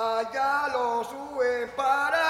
allá lo suben para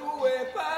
washed away by